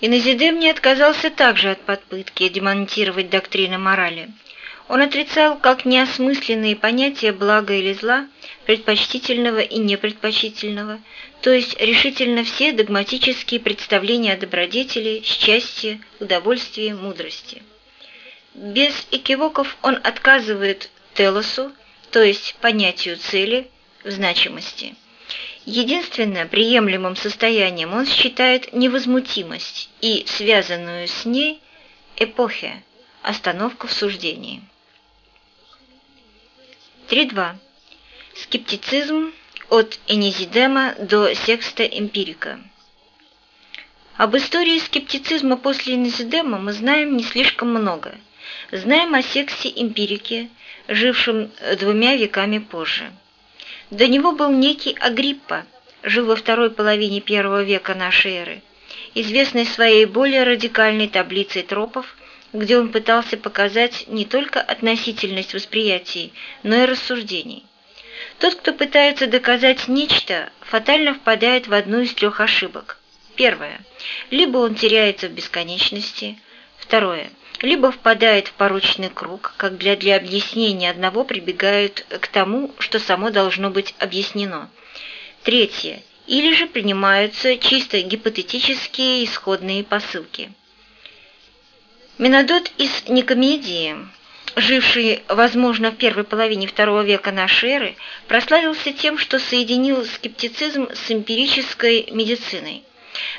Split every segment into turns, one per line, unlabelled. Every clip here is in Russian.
Инозидем не отказался также от попытки демонтировать доктрины морали. Он отрицал как неосмысленные понятия блага или зла, предпочтительного и непредпочтительного, то есть решительно все догматические представления о добродетели, счастье, удовольствии, мудрости. Без экивоков он отказывает телосу, то есть понятию цели, в значимости. Единственным приемлемым состоянием он считает невозмутимость и связанную с ней эпохи, остановку в суждении. 3.2. Скептицизм от Энизидема до секста эмпирика. Об истории скептицизма после Энизидема мы знаем не слишком много. Знаем о сексе эмпирике, жившем двумя веками позже. До него был некий Агриппа, жил во второй половине первого века нашей эры, известный своей более радикальной таблицей тропов, где он пытался показать не только относительность восприятий, но и рассуждений. Тот, кто пытается доказать нечто, фатально впадает в одну из трех ошибок. Первое. Либо он теряется в бесконечности. Второе либо впадает в порочный круг, как для, для объяснения одного прибегают к тому, что само должно быть объяснено. Третье. Или же принимаются чисто гипотетические исходные посылки. Менодот из Никомедии, живший, возможно, в первой половине второго века нашей эры, прославился тем, что соединил скептицизм с эмпирической медициной –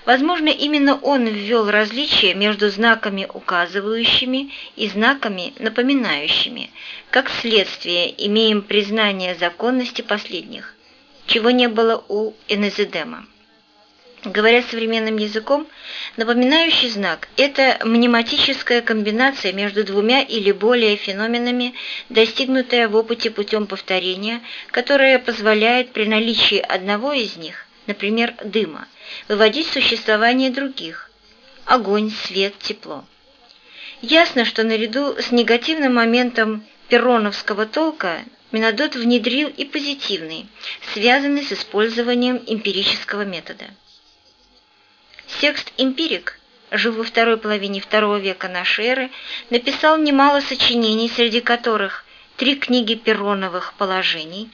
Возможно, именно он ввел различие между знаками указывающими и знаками напоминающими. Как следствие, имеем признание законности последних, чего не было у Энезидема. Говоря современным языком, напоминающий знак – это мнематическая комбинация между двумя или более феноменами, достигнутая в опыте путем повторения, которая позволяет при наличии одного из них, например, дыма, выводить существование других – огонь, свет, тепло. Ясно, что наряду с негативным моментом перроновского толка Минодот внедрил и позитивный, связанный с использованием эмпирического метода. Секст-эмпирик, жил во второй половине второго века эры, написал немало сочинений, среди которых три книги перроновых положений,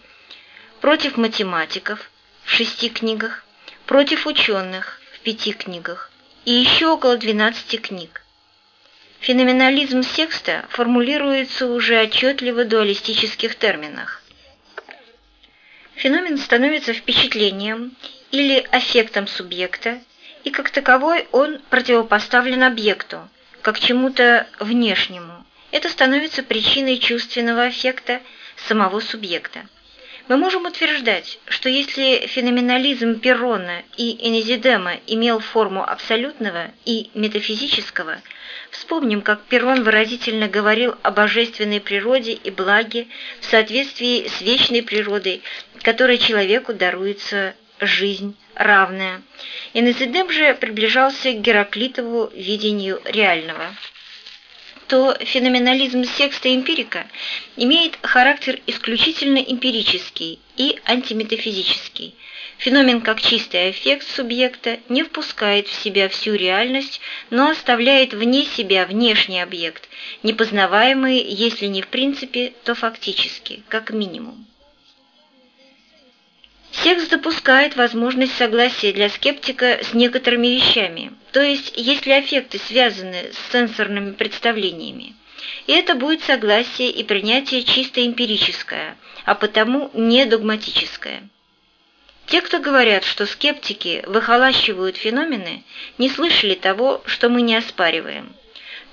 против математиков в шести книгах, против ученых в пяти книгах и еще около 12 книг. Феноменализм секста формулируется уже отчетливо в дуалистических терминах. Феномен становится впечатлением или аффектом субъекта, и как таковой он противопоставлен объекту, как чему-то внешнему. Это становится причиной чувственного аффекта самого субъекта. Мы можем утверждать, что если феноменализм Перрона и Энезидема имел форму абсолютного и метафизического, вспомним, как Перрон выразительно говорил о божественной природе и благе в соответствии с вечной природой, которой человеку даруется жизнь равная. Энезидем же приближался к Гераклитову видению реального то феноменализм секста эмпирика имеет характер исключительно эмпирический и антиметафизический. Феномен как чистый эффект субъекта не впускает в себя всю реальность, но оставляет вне себя внешний объект, непознаваемый, если не в принципе, то фактически, как минимум. Секс допускает возможность согласия для скептика с некоторыми вещами, то есть если аффекты связаны с сенсорными представлениями. И это будет согласие и принятие чисто эмпирическое, а потому не догматическое. Те, кто говорят, что скептики выхолащивают феномены, не слышали того, что мы не оспариваем.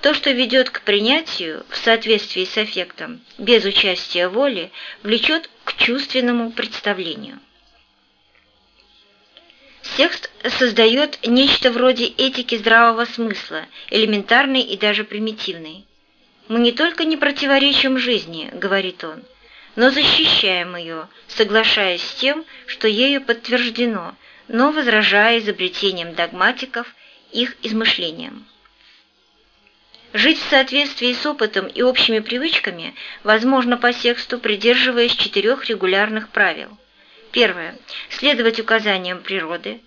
То, что ведет к принятию в соответствии с эффектом, без участия воли, влечет к чувственному представлению. Текст создает нечто вроде этики здравого смысла, элементарной и даже примитивной. «Мы не только не противоречим жизни», — говорит он, «но защищаем ее, соглашаясь с тем, что ею подтверждено, но возражая изобретением догматиков, их измышлениям». Жить в соответствии с опытом и общими привычками возможно по тексту, придерживаясь четырех регулярных правил – Первое. Следовать указаниям природы.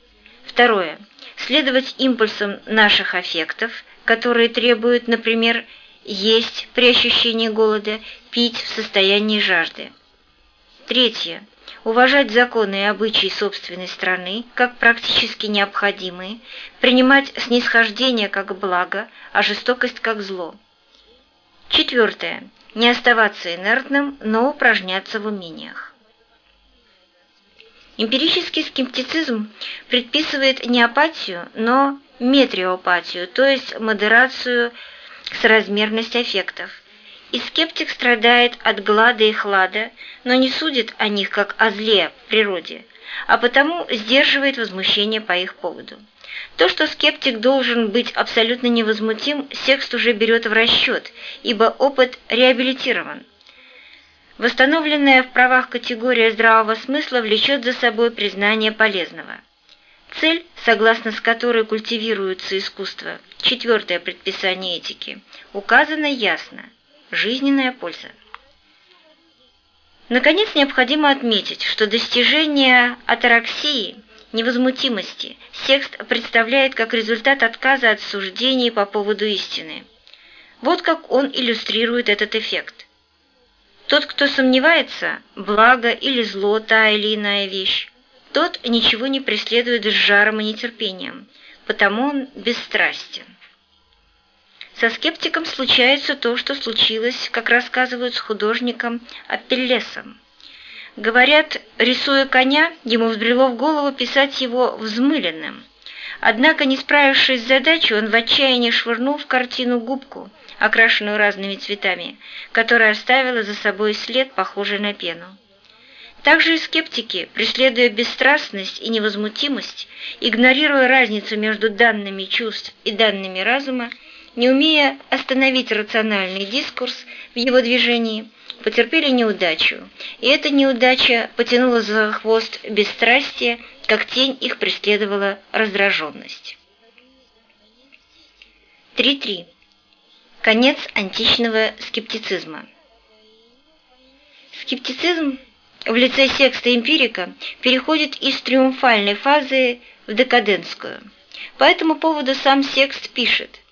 Второе. следовать импульсам наших аффектов, которые требуют, например, есть при ощущении голода, пить в состоянии жажды. Третье. Уважать законы и обычаи собственной страны как практически необходимые, принимать снисхождение как благо, а жестокость как зло. Четвертое. Не оставаться инертным, но упражняться в умениях. Эмпирический скептицизм предписывает не апатию, но метриопатию, то есть модерацию соразмерность аффектов. И скептик страдает от глада и хлада, но не судит о них как о зле в природе, а потому сдерживает возмущение по их поводу. То, что скептик должен быть абсолютно невозмутим, секст уже берет в расчет, ибо опыт реабилитирован. Восстановленная в правах категория здравого смысла влечет за собой признание полезного. Цель, согласно с которой культивируется искусство, четвертое предписание этики, указана ясно – жизненная польза. Наконец, необходимо отметить, что достижение атараксии, невозмутимости, секст представляет как результат отказа от суждений по поводу истины. Вот как он иллюстрирует этот эффект. Тот, кто сомневается, благо или зло та или иная вещь, тот ничего не преследует с жаром и нетерпением, потому он бесстрастен. Со скептиком случается то, что случилось, как рассказывают с художником Апеллесом. Говорят, рисуя коня, ему взбрело в голову писать его взмыленным. Однако, не справившись с задачей, он в отчаянии швырнул в картину губку, окрашенную разными цветами, которая оставила за собой след, похожий на пену. Также и скептики, преследуя бесстрастность и невозмутимость, игнорируя разницу между данными чувств и данными разума, не умея остановить рациональный дискурс в его движении, потерпели неудачу, и эта неудача потянула за хвост бесстрастие, как тень их преследовала раздраженность. 3.3. Конец античного скептицизма. Скептицизм в лице секста эмпирика переходит из триумфальной фазы в декадентскую. По этому поводу сам секст пишет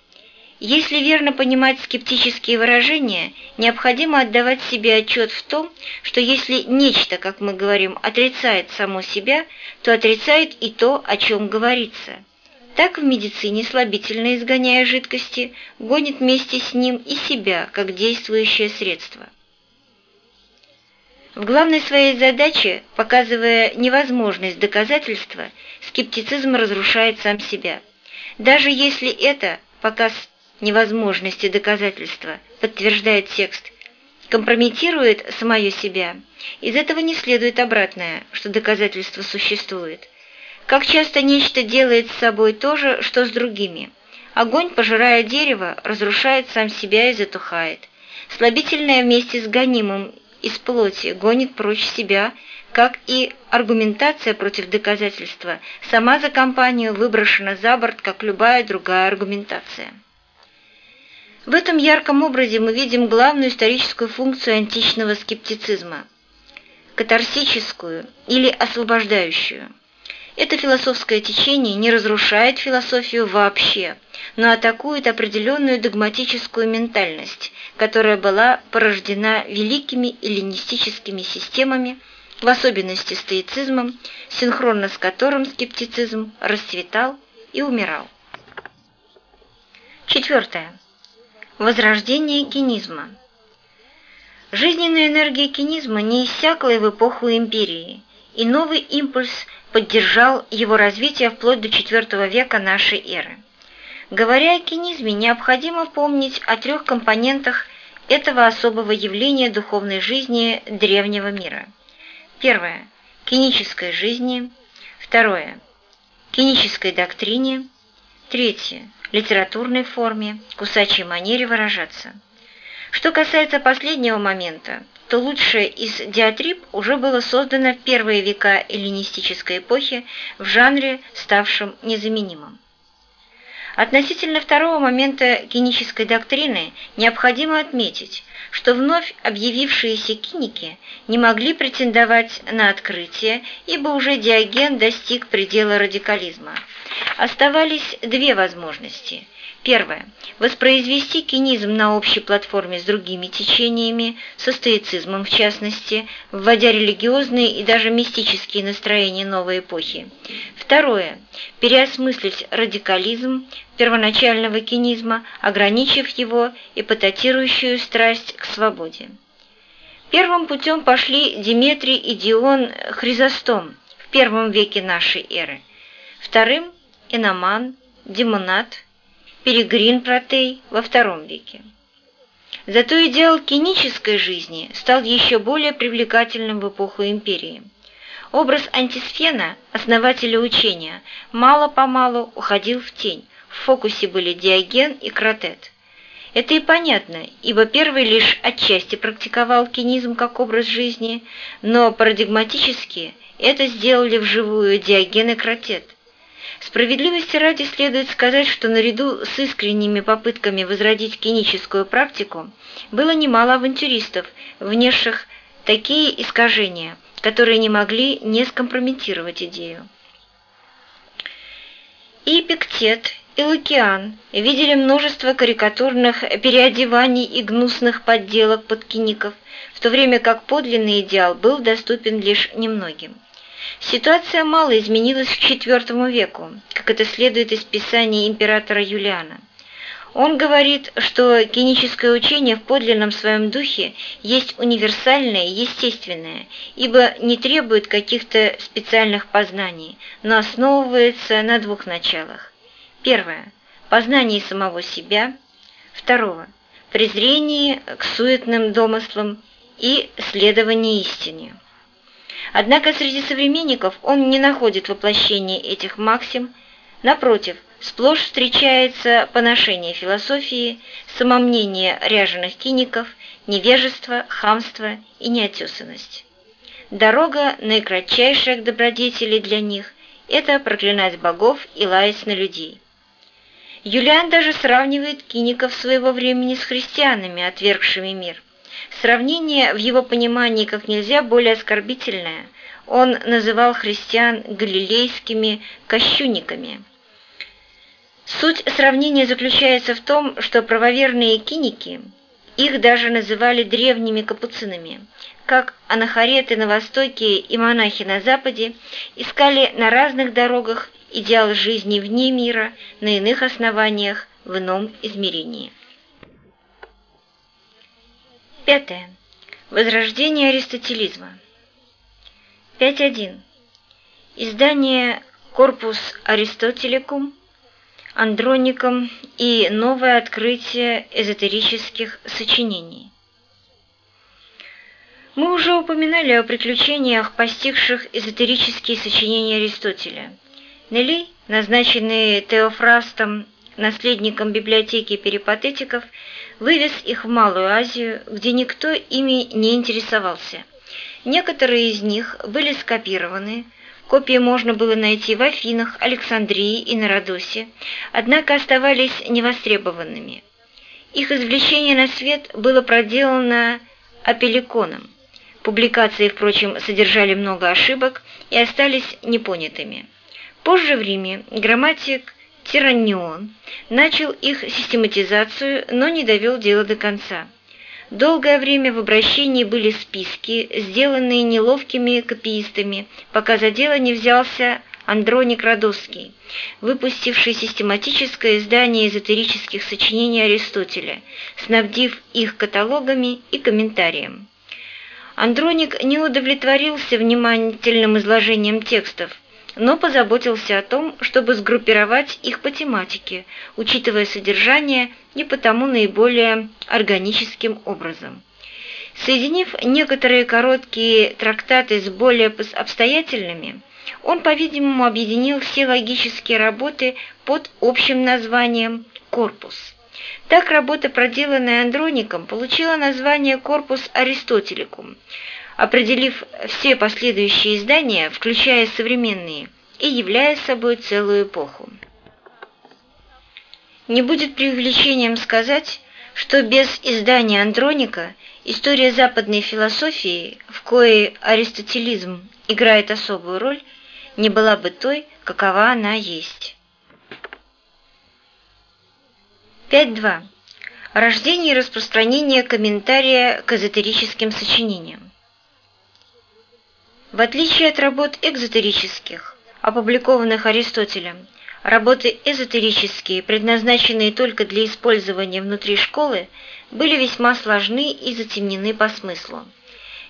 если верно понимать скептические выражения, необходимо отдавать себе отчет в том, что если нечто, как мы говорим, отрицает само себя, то отрицает и то, о чем говорится. Так в медицине слабительное изгоняя жидкости гонит вместе с ним и себя, как действующее средство. В главной своей задаче, показывая невозможность доказательства, скептицизм разрушает сам себя. Даже если это показ невозможности доказательства, подтверждает текст, компрометирует самое себя, из этого не следует обратное, что доказательство существует. Как часто нечто делает с собой то же, что с другими. Огонь, пожирая дерево, разрушает сам себя и затухает. Слабительное вместе с гонимым из плоти гонит прочь себя, как и аргументация против доказательства, сама за компанию выброшена за борт, как любая другая аргументация. В этом ярком образе мы видим главную историческую функцию античного скептицизма – катарсическую или освобождающую. Это философское течение не разрушает философию вообще, но атакует определенную догматическую ментальность, которая была порождена великими эллинистическими системами, в особенности стоицизмом, синхронно с которым скептицизм расцветал и умирал. Четвертое. Возрождение кинизма. Жизненная энергия кинизма не иссякла и в эпоху империи, и новый импульс поддержал его развитие вплоть до IV века нашей эры. Говоря о кинизме, необходимо помнить о трех компонентах этого особого явления духовной жизни древнего мира. Первое – кинической жизни. Второе – кинической доктрине. Третье литературной форме, кусачей манере выражаться. Что касается последнего момента, то лучшее из диатриб уже было создано в первые века эллинистической эпохи в жанре, ставшем незаменимым. Относительно второго момента кинической доктрины необходимо отметить, что вновь объявившиеся киники не могли претендовать на открытие, ибо уже Диоген достиг предела радикализма. Оставались две возможности – Первое. Воспроизвести кинизм на общей платформе с другими течениями, со стоицизмом в частности, вводя религиозные и даже мистические настроения новой эпохи. Второе. Переосмыслить радикализм первоначального кинизма, ограничив его эпататирующую страсть к свободе. Первым путем пошли Диметрий и Дион Хризостом в первом веке нашей эры. Вторым – Иноман, Демонат – Перегрин Протей во втором веке. Зато идеал кинической жизни стал еще более привлекательным в эпоху империи. Образ антисфена, основателя учения, мало-помалу уходил в тень, в фокусе были Диоген и Кратет. Это и понятно, ибо первый лишь отчасти практиковал кинизм как образ жизни, но парадигматически это сделали вживую Диоген и Кратет – Справедливости ради следует сказать, что наряду с искренними попытками возродить киническую практику было немало авантюристов, внесших такие искажения, которые не могли не скомпрометировать идею. И Пиктет, и Лукиан видели множество карикатурных переодеваний и гнусных подделок подкиников, в то время как подлинный идеал был доступен лишь немногим. Ситуация мало изменилась к IV веку, как это следует из писания императора Юлиана. Он говорит, что киническое учение в подлинном своем духе есть универсальное естественное, ибо не требует каких-то специальных познаний, но основывается на двух началах. Первое – познание самого себя. Второе – презрение к суетным домыслам и следование истине. Однако среди современников он не находит воплощения этих максим, напротив, сплошь встречается поношение философии, самомнение ряженых киников, невежество, хамство и неотесанность. Дорога, наикратчайшая к добродетели для них, это проклинать богов и лаять на людей. Юлиан даже сравнивает киников своего времени с христианами, отвергшими мир – Сравнение в его понимании как нельзя более оскорбительное. Он называл христиан галилейскими кощунниками. Суть сравнения заключается в том, что правоверные киники, их даже называли древними капуцинами, как анахареты на Востоке и монахи на Западе искали на разных дорогах идеал жизни вне мира, на иных основаниях, в ином измерении. Пятое. Возрождение аристотелизма. 5.1. Издание «Корпус Аристотеликум», «Андроником» и «Новое открытие эзотерических сочинений». Мы уже упоминали о приключениях, постигших эзотерические сочинения Аристотеля. Нелли, назначенный Теофрастом наследником библиотеки перипатетиков, вывез их в Малую Азию, где никто ими не интересовался. Некоторые из них были скопированы, копии можно было найти в Афинах, Александрии и на Родосе, однако оставались невостребованными. Их извлечение на свет было проделано апелликоном. Публикации, впрочем, содержали много ошибок и остались непонятыми. Позже в Риме грамматик Тираннион начал их систематизацию, но не довел дело до конца. Долгое время в обращении были списки, сделанные неловкими копиистами, пока за дело не взялся Андроник Радовский, выпустивший систематическое издание эзотерических сочинений Аристотеля, снабдив их каталогами и комментарием. Андроник не удовлетворился внимательным изложением текстов, но позаботился о том, чтобы сгруппировать их по тематике, учитывая содержание и потому наиболее органическим образом. Соединив некоторые короткие трактаты с более обстоятельными, он, по-видимому, объединил все логические работы под общим названием «корпус». Так работа, проделанная Андроником, получила название «Корпус Аристотеликум», определив все последующие издания, включая современные, и являя собой целую эпоху. Не будет преувеличением сказать, что без издания Андроника история западной философии, в коей аристотелизм играет особую роль, не была бы той, какова она есть. 5.2. Рождение и распространение комментария к эзотерическим сочинениям. В отличие от работ экзотерических, опубликованных Аристотелем, работы эзотерические, предназначенные только для использования внутри школы, были весьма сложны и затемнены по смыслу.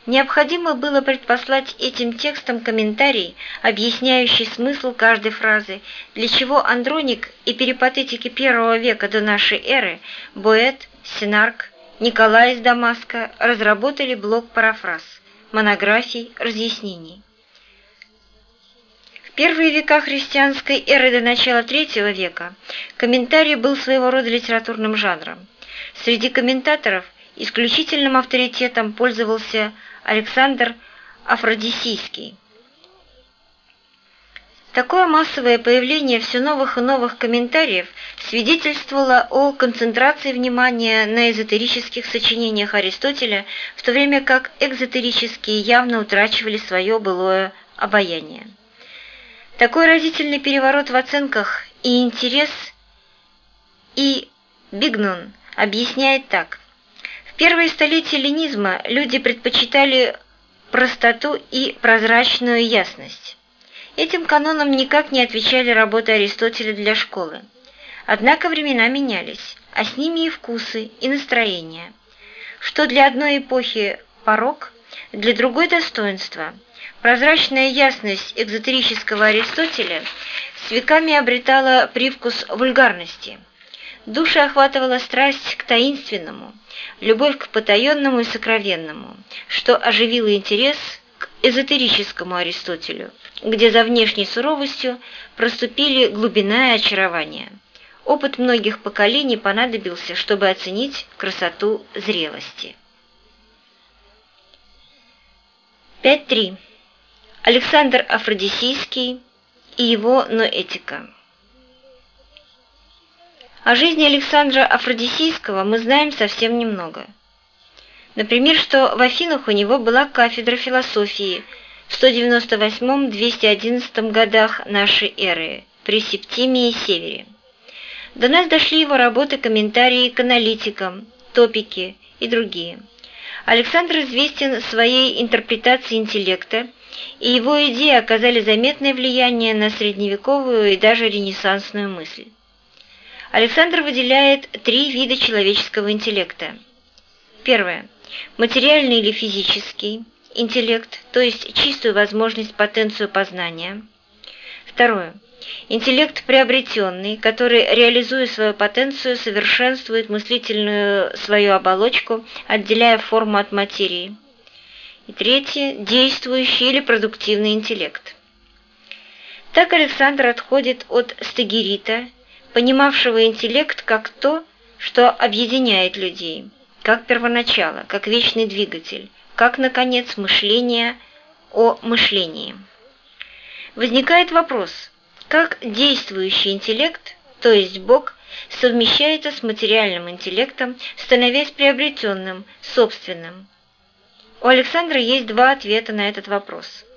Необходимо было предпослать этим текстам комментарий, объясняющий смысл каждой фразы, для чего Андроник и перипатетики первого века до нашей эры, Боэт, Синарк, Николай из Дамаска разработали блок парафраз – монографий, разъяснений. В первые века христианской эры до начала третьего века комментарий был своего рода литературным жанром. Среди комментаторов исключительным авторитетом пользовался Александр Афродисийский. Такое массовое появление все новых и новых комментариев свидетельствовало о концентрации внимания на эзотерических сочинениях Аристотеля, в то время как экзотерические явно утрачивали свое былое обаяние. Такой разительный переворот в оценках и интерес и Бигнун объясняет так. В первые столетия ленизма люди предпочитали простоту и прозрачную ясность. Этим канонам никак не отвечали работы Аристотеля для школы. Однако времена менялись, а с ними и вкусы, и настроения. Что для одной эпохи порог, для другой достоинство. Прозрачная ясность экзотерического Аристотеля с веками обретала привкус вульгарности. Души охватывала страсть к таинственному, любовь к потаенному и сокровенному, что оживило интерес эзотерическому Аристотелю, где за внешней суровостью проступили глубина и очарование. Опыт многих поколений понадобился, чтобы оценить красоту зрелости. 5.3. Александр Афродисийский и его ноэтика. О жизни Александра Афродисийского мы знаем совсем немного. Например, что в Афинах у него была кафедра философии – в 198-211 годах нашей эры при Септимии Севере. До нас дошли его работы, комментарии к аналитикам, топики и другие. Александр известен своей интерпретацией интеллекта, и его идеи оказали заметное влияние на средневековую и даже ренессансную мысль. Александр выделяет три вида человеческого интеллекта. Первое – материальный или физический – интеллект, то есть чистую возможность, потенцию познания. Второе. Интеллект приобретенный, который, реализуя свою потенцию, совершенствует мыслительную свою оболочку, отделяя форму от материи. И третье – действующий или продуктивный интеллект. Так Александр отходит от Стагирита, понимавшего интеллект как то, что объединяет людей, как первоначало, как вечный двигатель, как, наконец, мышление о мышлении. Возникает вопрос, как действующий интеллект, то есть Бог, совмещается с материальным интеллектом, становясь приобретенным, собственным? У Александра есть два ответа на этот вопрос –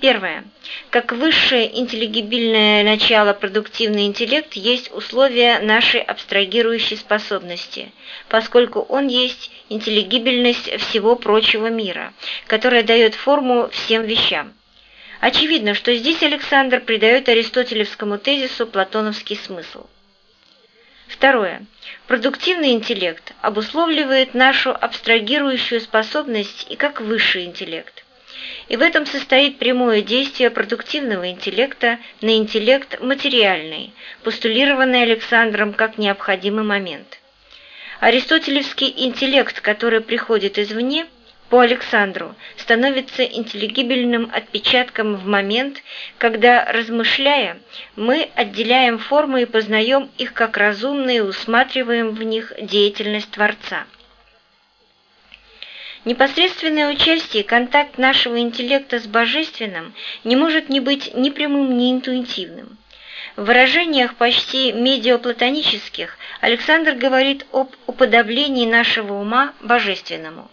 Первое. Как высшее интеллигибельное начало продуктивный интеллект есть условие нашей абстрагирующей способности, поскольку он есть интеллигибельность всего прочего мира, которая дает форму всем вещам. Очевидно, что здесь Александр придает аристотелевскому тезису платоновский смысл. Второе. Продуктивный интеллект обусловливает нашу абстрагирующую способность и как высший интеллект – и в этом состоит прямое действие продуктивного интеллекта на интеллект материальный, постулированный Александром как необходимый момент. Аристотелевский интеллект, который приходит извне, по Александру, становится интеллигибельным отпечатком в момент, когда, размышляя, мы отделяем формы и познаем их как разумные и усматриваем в них деятельность Творца. Непосредственное участие, контакт нашего интеллекта с божественным не может не быть ни прямым, ни интуитивным. В выражениях почти медиоплатонических Александр говорит об уподоблении нашего ума божественному.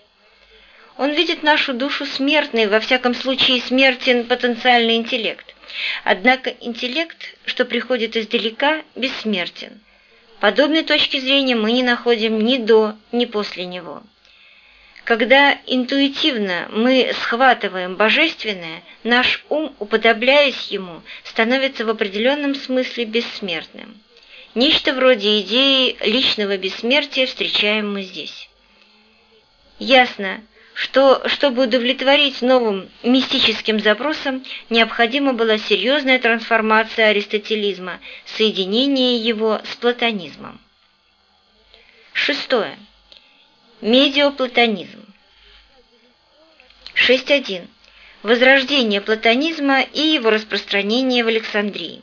Он видит нашу душу смертной, во всяком случае смертен потенциальный интеллект. Однако интеллект, что приходит издалека, бессмертен. Подобной точки зрения мы не находим ни до, ни после него. Когда интуитивно мы схватываем божественное, наш ум, уподобляясь ему, становится в определенном смысле бессмертным. Нечто вроде идеи личного бессмертия встречаем мы здесь. Ясно, что, чтобы удовлетворить новым мистическим запросам, необходима была серьезная трансформация аристотелизма, соединение его с платонизмом. Шестое. Медиоплатонизм. 6.1. Возрождение платонизма и его распространение в Александрии.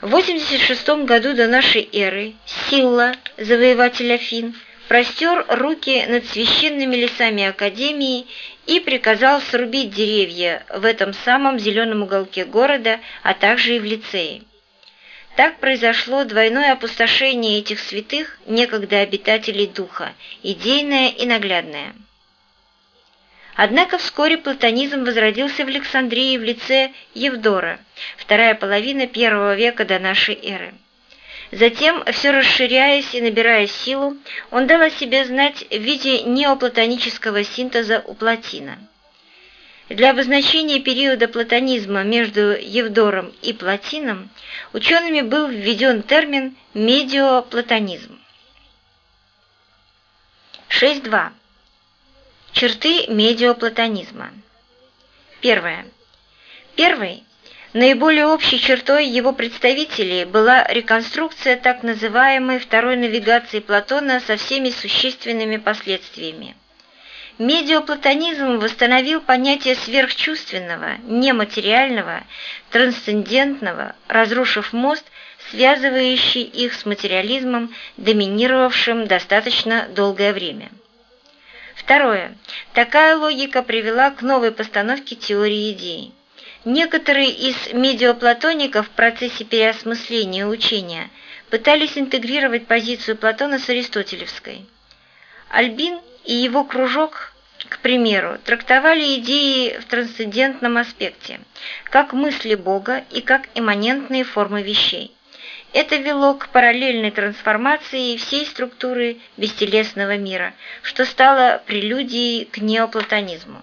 В 86 году до нашей эры Силла, завоеватель Афин, простер руки над священными лесами Академии и приказал срубить деревья в этом самом зеленом уголке города, а также и в лицее. Так произошло двойное опустошение этих святых, некогда обитателей духа, идейное и наглядное. Однако вскоре платонизм возродился в Александрии в лице Евдора, вторая половина первого века до нашей эры. Затем, все расширяясь и набирая силу, он дал о себе знать в виде неоплатонического синтеза у Платина. Для обозначения периода платонизма между Евдором и Платином учеными был введен термин «медиоплатонизм». 6.2. Черты медиоплатонизма. Первое. Первый, наиболее общей чертой его представителей была реконструкция так называемой второй навигации Платона со всеми существенными последствиями. Медиоплатонизм восстановил понятие сверхчувственного, нематериального, трансцендентного, разрушив мост, связывающий их с материализмом, доминировавшим достаточно долгое время. Второе. Такая логика привела к новой постановке теории идей. Некоторые из медиоплатоников в процессе переосмысления учения пытались интегрировать позицию Платона с аристотелевской. Альбин и его кружок, к примеру, трактовали идеи в трансцендентном аспекте, как мысли Бога и как имманентные формы вещей. Это вело к параллельной трансформации всей структуры бестелесного мира, что стало прелюдией к неоплатонизму.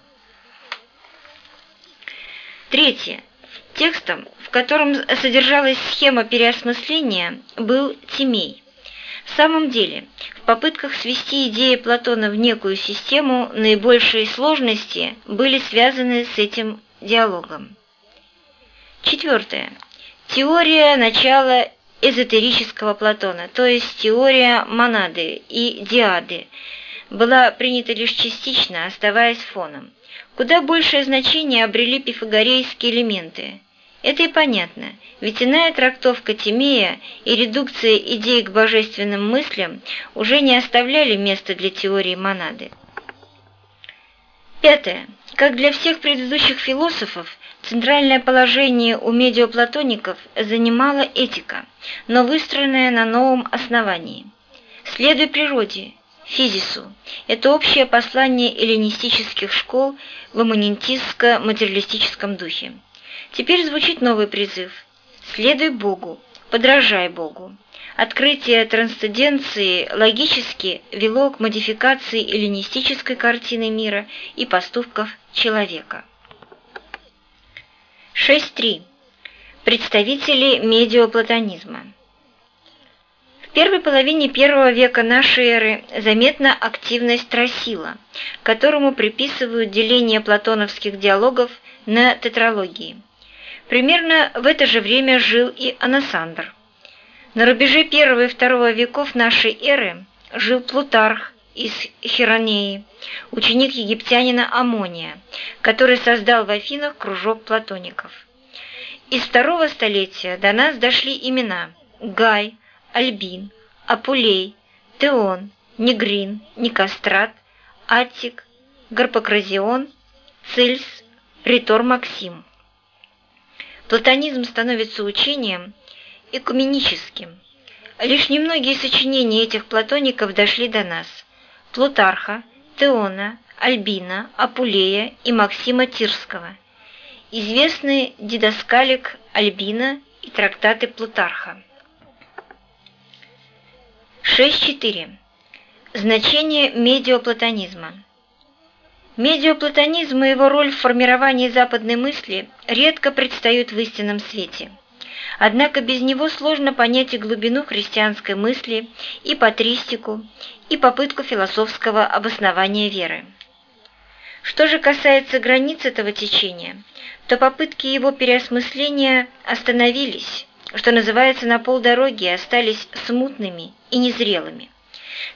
Третье. Текстом, в котором содержалась схема переосмысления, был Тимей. В самом деле, в попытках свести идеи Платона в некую систему наибольшие сложности были связаны с этим диалогом. Четвертое. Теория начала эзотерического Платона, то есть теория монады и диады, была принята лишь частично, оставаясь фоном. Куда большее значение обрели пифагорейские элементы – это и понятно, ведь иная трактовка Тимея и редукция идей к божественным мыслям уже не оставляли места для теории монады. Пятое. Как для всех предыдущих философов, центральное положение у медиоплатоников занимала этика, но выстроенная на новом основании. Следуй природе, физису – это общее послание эллинистических школ в имманентистско-материалистическом духе. Теперь звучит новый призыв. Следуй Богу, подражай Богу. Открытие трансценденции логически вело к модификации эллинистической картины мира и поступков человека. 6.3. Представители медиоплатонизма. В первой половине первого века нашей эры заметна активность Тросила, которому приписывают деление платоновских диалогов на тетралогии. Примерно в это же время жил и Анасандр. На рубеже первого и второго веков нашей эры жил Плутарх из Хиронеи, ученик египтянина Амония, который создал в Афинах кружок платоников. Из второго столетия до нас дошли имена Гай, Альбин, Апулей, Теон, Негрин, Никострат, Аттик, Гарпокразион, Цильс, Ритор Максим. Платонизм становится учением экуменическим. Лишь немногие сочинения этих платоников дошли до нас. Плутарха, Теона, Альбина, Апулея и Максима Тирского. Известный дидаскалик Альбина и трактаты Плутарха. 6.4. Значение медиоплатонизма. Медиоплатонизм и его роль в формировании западной мысли редко предстают в истинном свете. Однако без него сложно понять и глубину христианской мысли, и патристику, и попытку философского обоснования веры. Что же касается границ этого течения, то попытки его переосмысления остановились, что называется, на полдороги остались смутными и незрелыми.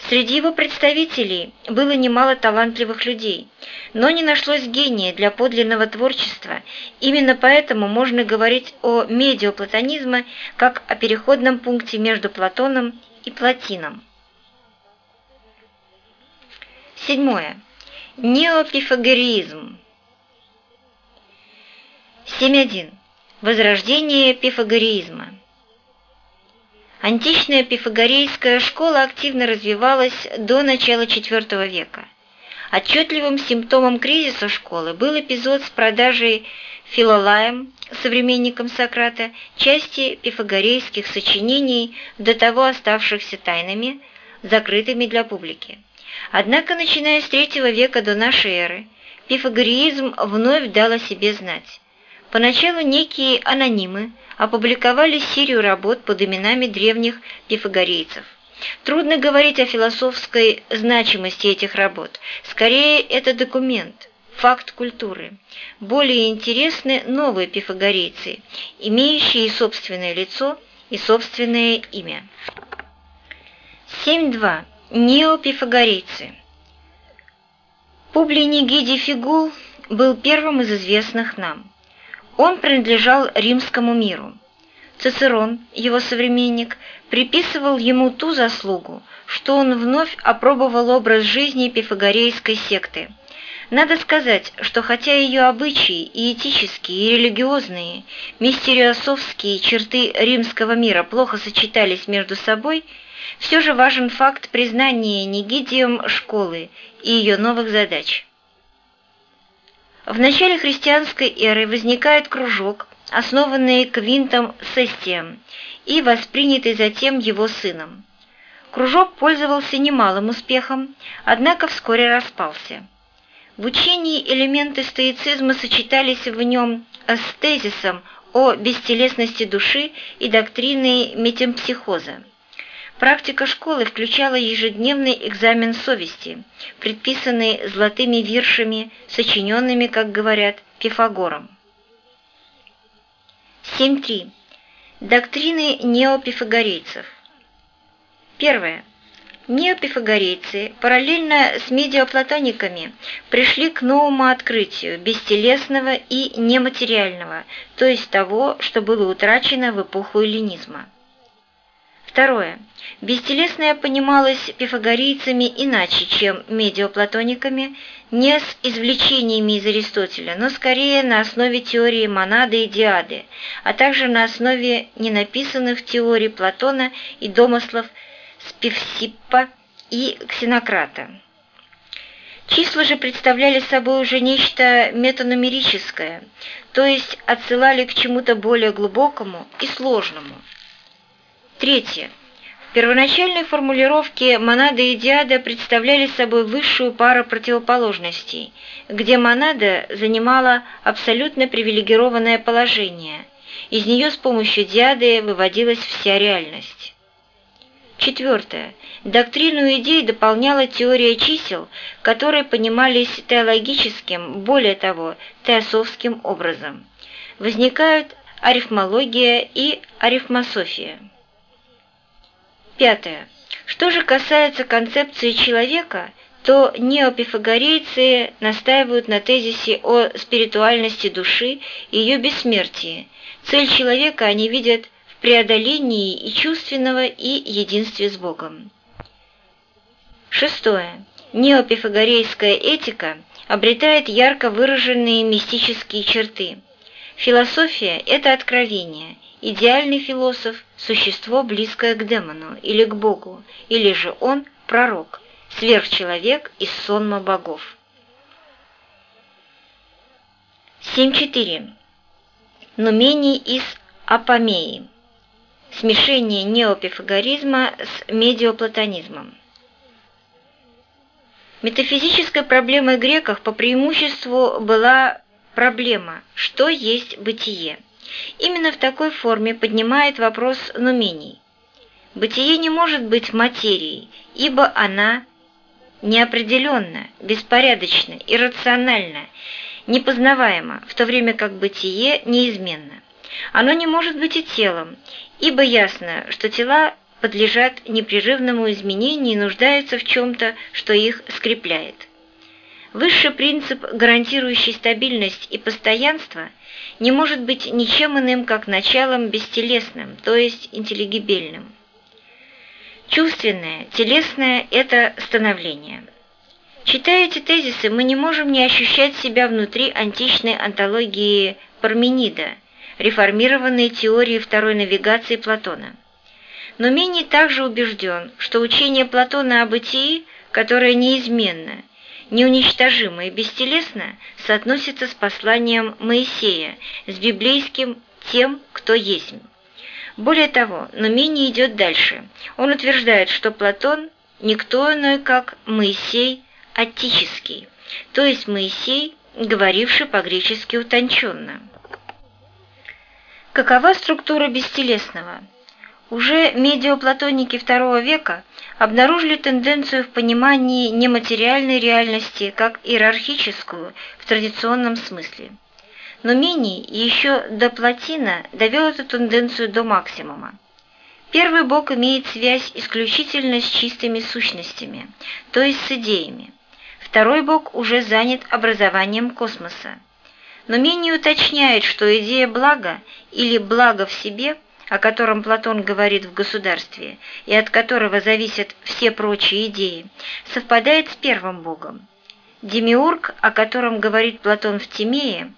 Среди его представителей было немало талантливых людей, но не нашлось гения для подлинного творчества, именно поэтому можно говорить о медиоплатонизме как о переходном пункте между Платоном и Платином. Седьмое. Неопифагоризм. 7.1. Возрождение пифагореизма. Античная пифагорейская школа активно развивалась до начала IV века. Отчетливым симптомом кризиса школы был эпизод с продажей Филолаем, современником Сократа, части пифагорейских сочинений, до того оставшихся тайнами, закрытыми для публики. Однако, начиная с III века до нашей эры, пифагореизм вновь дал о себе знать. Поначалу некие анонимы опубликовали серию работ под именами древних пифагорейцев. Трудно говорить о философской значимости этих работ. Скорее, это документ, факт культуры. Более интересны новые пифагорейцы, имеющие собственное лицо и собственное имя. 7.2. Неопифагорейцы. Публий Нигидий Фигул был первым из известных нам. Он принадлежал римскому миру. Цицерон, его современник, приписывал ему ту заслугу, что он вновь опробовал образ жизни пифагорейской секты. Надо сказать, что хотя ее обычаи и этические, и религиозные, мистериосовские черты римского мира плохо сочетались между собой, все же важен факт признания Нигидием школы и ее новых задач. В начале христианской эры возникает кружок, основанный Квинтом Сестием и воспринятый затем его сыном. Кружок пользовался немалым успехом, однако вскоре распался. В учении элементы стоицизма сочетались в нем с тезисом о бестелесности души и доктриной метемпсихоза. Практика школы включала ежедневный экзамен совести, предписанный золотыми виршами, сочиненными, как говорят, Пифагором. 7.3. Доктрины неопифагорейцев. Первое. Неопифагорейцы параллельно с медиаплатониками пришли к новому открытию бестелесного и нематериального, то есть того, что было утрачено в эпоху эллинизма. Второе. Бестелесное понималось пифагорийцами иначе, чем медиоплатониками, не с извлечениями из Аристотеля, но скорее на основе теории монады и диады, а также на основе ненаписанных теорий Платона и домыслов Спивсиппа и Ксенократа. Числа же представляли собой уже нечто метанумерическое, то есть отсылали к чему-то более глубокому и сложному – Третье. В первоначальной формулировке монада и диада представляли собой высшую пару противоположностей, где монада занимала абсолютно привилегированное положение. Из нее с помощью диады выводилась вся реальность. Четвертое. Доктрину идей дополняла теория чисел, которые понимались теологическим, более того, теософским образом. Возникают арифмология и арифмософия. Пятое. Что же касается концепции человека, то неопифагорейцы настаивают на тезисе о спиритуальности души и ее бессмертии. Цель человека они видят в преодолении и чувственного, и единстве с Богом. Шестое. Неопифагорейская этика обретает ярко выраженные мистические черты. Философия – это откровение, идеальный философ – существо, близкое к демону или к Богу, или же он – пророк, сверхчеловек из сонма богов. 7.4. Нумений из апомеи. Смешение неопифагоризма с медиоплатонизмом. Метафизической проблемой греков по преимуществу была проблема «что есть бытие?». Именно в такой форме поднимает вопрос Нумений. Бытие не может быть материей, ибо она неопределенна, беспорядочна, иррациональна, непознаваема, в то время как бытие неизменно. Оно не может быть и телом, ибо ясно, что тела подлежат непрерывному изменению и нуждаются в чем-то, что их скрепляет. Высший принцип, гарантирующий стабильность и постоянство, не может быть ничем иным, как началом бестелесным, то есть интеллигибельным. Чувственное, телесное – это становление. Читая эти тезисы, мы не можем не ощущать себя внутри античной антологии Парменида, реформированной теории второй навигации Платона. Но менее также убежден, что учение Платона о бытии, которое неизменно, неуничтожимо и бестелесно, соотносится с посланием Моисея, с библейским «тем, кто есть». Более того, но менее идет дальше. Он утверждает, что Платон – никто иной, как Моисей Аттический, то есть Моисей, говоривший по-гречески утонченно. Какова структура бестелесного? Уже медиоплатоники II века обнаружили тенденцию в понимании нематериальной реальности как иерархическую в традиционном смысле. Но Миний еще до Платина довел эту тенденцию до максимума. Первый бог имеет связь исключительно с чистыми сущностями, то есть с идеями. Второй бог уже занят образованием космоса но менее уточняет, что идея блага или благо в себе, о котором Платон говорит в государстве и от которого зависят все прочие идеи, совпадает с первым богом. Демиург, о котором говорит Платон в Тимее,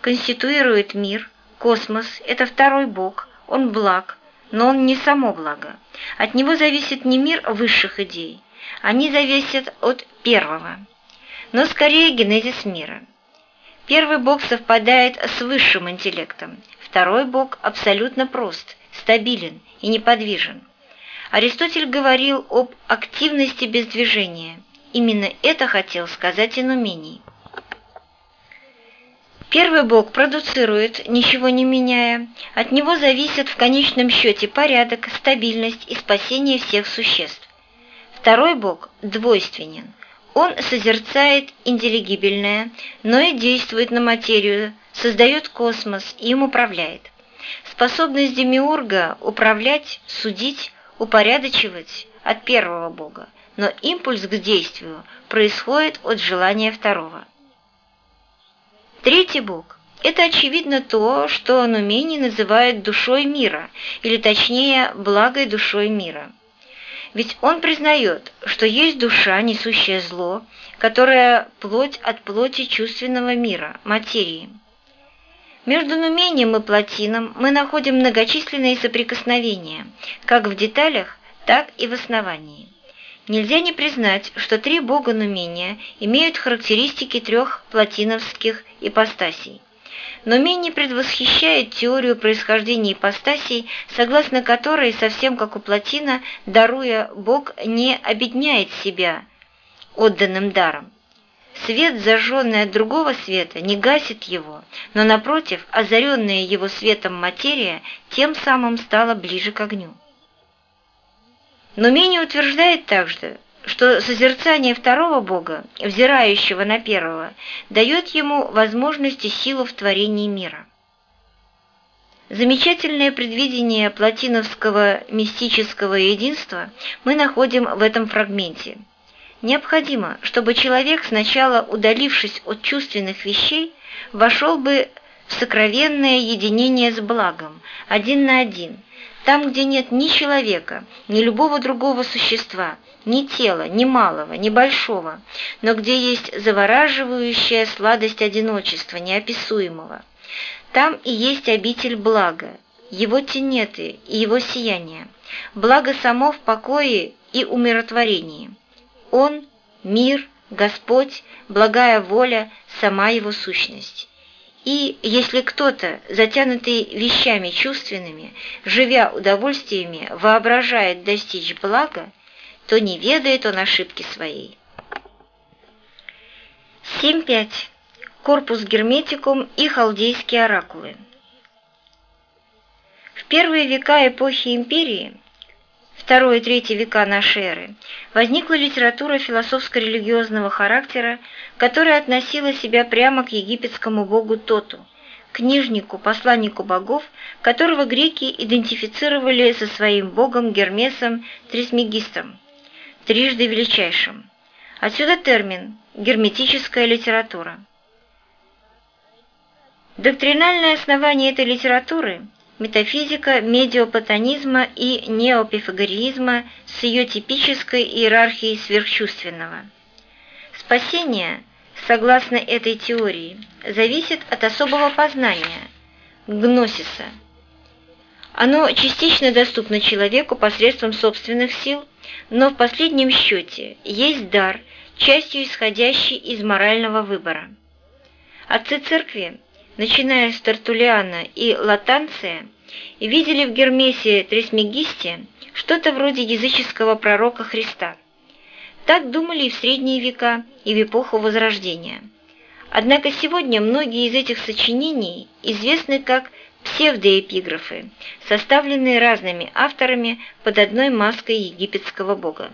конституирует мир, космос – это второй бог, он благ, но он не само благо. От него зависит не мир высших идей, они зависят от первого, но скорее генезис мира – Первый бог совпадает с высшим интеллектом, второй бог абсолютно прост, стабилен и неподвижен. Аристотель говорил об активности без движения. Именно это хотел сказать Инумений. Первый бог продуцирует, ничего не меняя. От него зависят в конечном счете порядок, стабильность и спасение всех существ. Второй бог двойственен – он созерцает интеллигибельное, но и действует на материю, создает космос и им управляет. Способность демиурга управлять, судить, упорядочивать от первого бога, но импульс к действию происходит от желания второго. Третий бог – это очевидно то, что Анумени называет душой мира, или точнее, благой душой мира – ведь он признает, что есть душа, несущая зло, которая плоть от плоти чувственного мира, материи. Между Нумением и Платином мы находим многочисленные соприкосновения, как в деталях, так и в основании. Нельзя не признать, что три бога Нумения имеют характеристики трех платиновских ипостасей но менее предвосхищает теорию происхождения ипостасей, согласно которой, совсем как у Платина, даруя Бог не обедняет себя отданным даром. Свет, зажженный от другого света, не гасит его, но, напротив, озаренная его светом материя тем самым стала ближе к огню. Но менее утверждает также, что созерцание второго Бога, взирающего на первого, дает ему возможность и силу в творении мира. Замечательное предвидение платиновского мистического единства мы находим в этом фрагменте. Необходимо, чтобы человек, сначала удалившись от чувственных вещей, вошел бы в сокровенное единение с благом, один на один, там, где нет ни человека, ни любого другого существа – ни тела, ни малого, ни большого, но где есть завораживающая сладость одиночества, неописуемого. Там и есть обитель блага, его тенеты и его сияние, благо само в покое и умиротворении. Он – мир, Господь, благая воля, сама его сущность. И если кто-то, затянутый вещами чувственными, живя удовольствиями, воображает достичь блага, то не ведает он ошибки своей. 7.5. Корпус герметикум и халдейские оракулы. В первые века эпохи империи, второй и третий века нашей эры, возникла литература философско-религиозного характера, которая относила себя прямо к египетскому богу Тоту, книжнику, посланнику богов, которого греки идентифицировали со своим богом Гермесом Трисмегистом, трижды величайшим. Отсюда термин «герметическая литература». Доктринальное основание этой литературы – метафизика медиоплатонизма и неопифагоризма с ее типической иерархией сверхчувственного. Спасение, согласно этой теории, зависит от особого познания – гносиса. Оно частично доступно человеку посредством собственных сил, но в последнем счете есть дар, частью исходящий из морального выбора. Отцы церкви, начиная с Тартулиана и Латанция, видели в Гермесе Трисмегисте что-то вроде языческого пророка Христа. Так думали и в средние века, и в эпоху Возрождения. Однако сегодня многие из этих сочинений известны как псевдоэпиграфы, составленные разными авторами под одной маской египетского бога.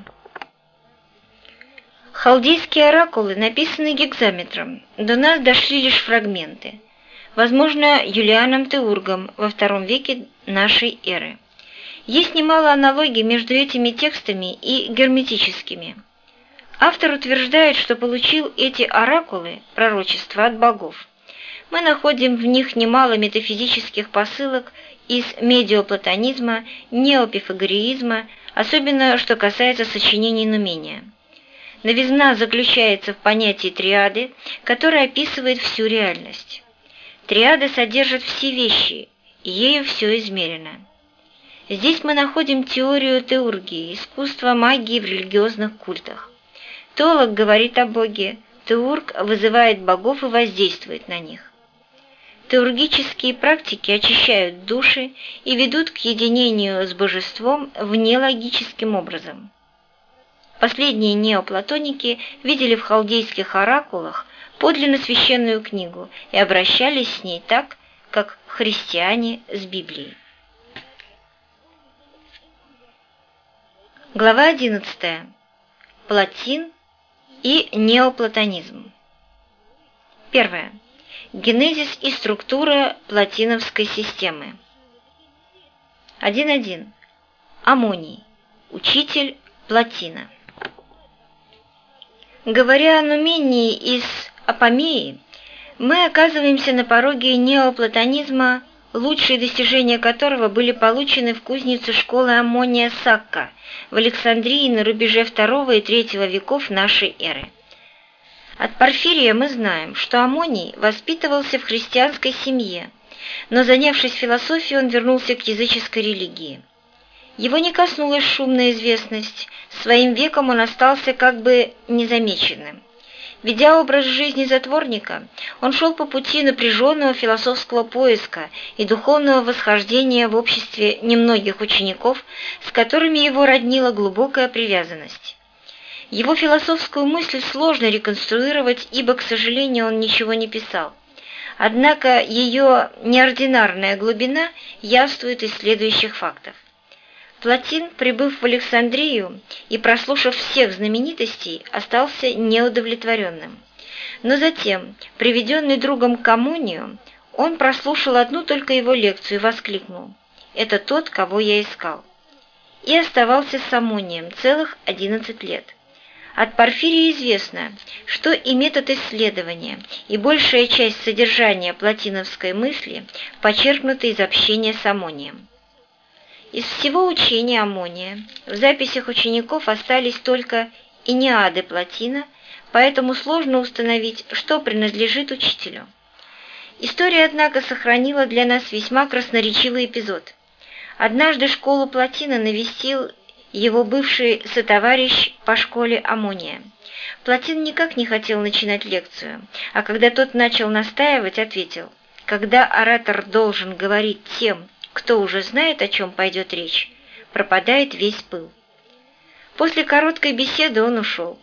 Халдейские оракулы написаны гекзаметром, до нас дошли лишь фрагменты, возможно, Юлианом Теургом во втором веке нашей эры. Есть немало аналогий между этими текстами и герметическими. Автор утверждает, что получил эти оракулы, пророчества от богов мы находим в них немало метафизических посылок из медиоплатонизма, неопифагореизма, особенно что касается сочинений Нумения. Новизна заключается в понятии триады, которое описывает всю реальность. Триада содержит все вещи, и ею все измерено. Здесь мы находим теорию теургии, искусство магии в религиозных культах. Теолог говорит о Боге, теург вызывает богов и воздействует на них. Теургические практики очищают души и ведут к единению с божеством внелогическим образом. Последние неоплатоники видели в халдейских оракулах подлинно священную книгу и обращались с ней так, как христиане с Библией. Глава 11. Платин и неоплатонизм. Первое. Генезис и структура платиновской системы. 1.1. Амоний. Учитель платина. Говоря о Нумении из Апомеи, мы оказываемся на пороге неоплатонизма, лучшие достижения которого были получены в кузнице школы Амония Сакка в Александрии на рубеже II и III веков нашей эры. От Порфирия мы знаем, что Амоний воспитывался в христианской семье, но занявшись философией, он вернулся к языческой религии. Его не коснулась шумная известность, своим веком он остался как бы незамеченным. Ведя образ жизни затворника, он шел по пути напряженного философского поиска и духовного восхождения в обществе немногих учеников, с которыми его роднила глубокая привязанность. Его философскую мысль сложно реконструировать, ибо, к сожалению, он ничего не писал. Однако ее неординарная глубина явствует из следующих фактов. Платин, прибыв в Александрию и прослушав всех знаменитостей, остался неудовлетворенным. Но затем, приведенный другом к коммунию, он прослушал одну только его лекцию и воскликнул «Это тот, кого я искал» и оставался с Амонием целых 11 лет. От Порфирия известно, что и метод исследования, и большая часть содержания платиновской мысли почерпнуты из общения с Амонием. Из всего учения Амония в записях учеников остались только иниады Платина, поэтому сложно установить, что принадлежит учителю. История, однако, сохранила для нас весьма красноречивый эпизод. Однажды школу Платина навестил его бывший сотоварищ по школе Амония. Платин никак не хотел начинать лекцию, а когда тот начал настаивать, ответил, когда оратор должен говорить тем, кто уже знает, о чем пойдет речь, пропадает весь пыл. После короткой беседы он ушел.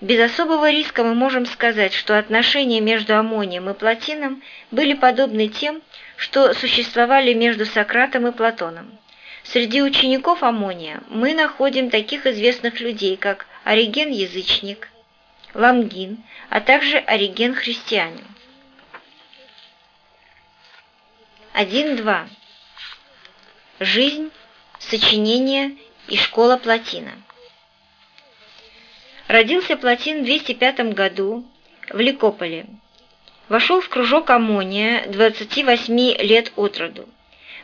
Без особого риска мы можем сказать, что отношения между Амонием и Платином были подобны тем, что существовали между Сократом и Платоном. Среди учеников Амония мы находим таких известных людей, как Ориген Язычник, Лангин, а также Ориген Христианин. 1.2. Жизнь, сочинение и школа Платина. Родился Платин в 205 году в Ликополе. Вошел в кружок Амония 28 лет от роду.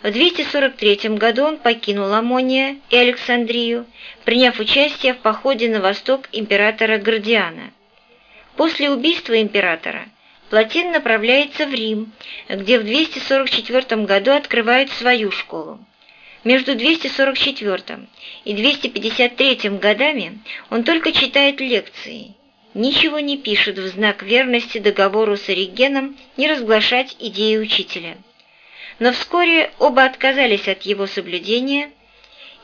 В 243 году он покинул Амония и Александрию, приняв участие в походе на восток императора Гордиана. После убийства императора Платин направляется в Рим, где в 244 году открывает свою школу. Между 244 и 253 годами он только читает лекции, ничего не пишет в знак верности договору с Оригеном не разглашать идеи учителя. Но вскоре оба отказались от его соблюдения,